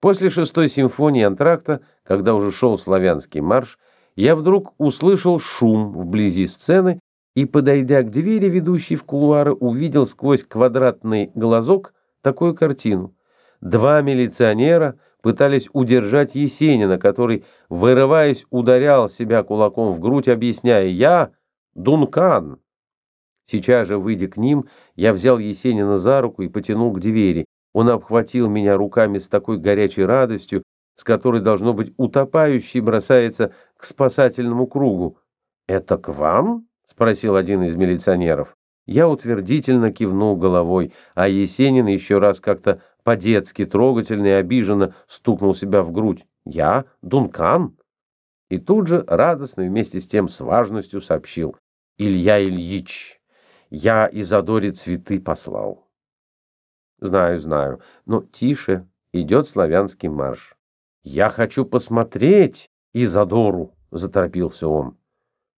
После шестой симфонии антракта, когда уже шел славянский марш, я вдруг услышал шум вблизи сцены и, подойдя к двери, ведущей в кулуары, увидел сквозь квадратный глазок такую картину. Два милиционера пытались удержать Есенина, который, вырываясь, ударял себя кулаком в грудь, объясняя «Я Дункан». Сейчас же, выйдя к ним, я взял Есенина за руку и потянул к двери. Он обхватил меня руками с такой горячей радостью, с которой, должно быть, утопающий бросается к спасательному кругу. «Это к вам?» — спросил один из милиционеров. Я утвердительно кивнул головой, а Есенин еще раз как-то по-детски трогательно и обиженно стукнул себя в грудь. «Я Дункан?» И тут же радостно вместе с тем с важностью сообщил. «Илья Ильич, я Изодоре цветы послал». Знаю, знаю. Но тише, идет славянский марш. Я хочу посмотреть Изадору, заторопился он.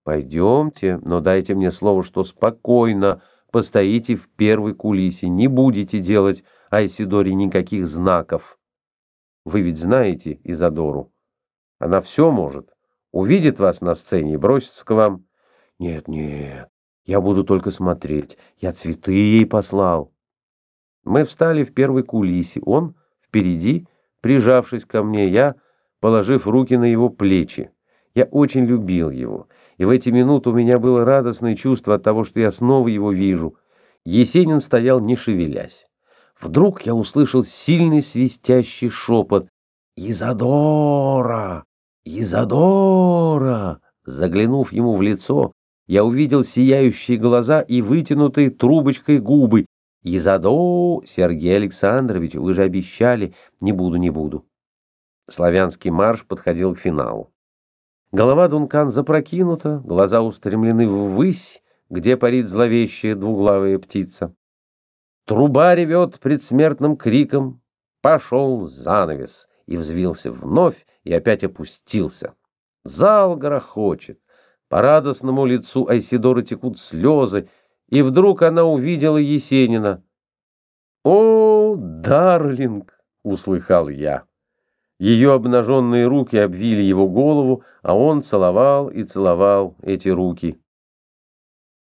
Пойдемте, но дайте мне слово, что спокойно постоите в первой кулисе, не будете делать Айсидоре никаких знаков. Вы ведь знаете Изадору. Она все может. Увидит вас на сцене и бросится к вам. Нет, нет, я буду только смотреть. Я цветы ей послал. Мы встали в первой кулисе, он впереди, прижавшись ко мне, я, положив руки на его плечи. Я очень любил его, и в эти минуты у меня было радостное чувство от того, что я снова его вижу. Есенин стоял, не шевелясь. Вдруг я услышал сильный свистящий шепот «Изадора! Изадора!» Заглянув ему в лицо, я увидел сияющие глаза и вытянутые трубочкой губы, Изадо, Сергей Александрович, вы же обещали. Не буду, не буду. Славянский марш подходил к финалу. Голова Дункан запрокинута, глаза устремлены ввысь, где парит зловещая двуглавая птица. Труба ревет предсмертным криком. Пошел занавес и взвился вновь и опять опустился. Зал грохочет. По радостному лицу Айсидора текут слезы, и вдруг она увидела Есенина. «О, Дарлинг!» — услыхал я. Ее обнаженные руки обвили его голову, а он целовал и целовал эти руки.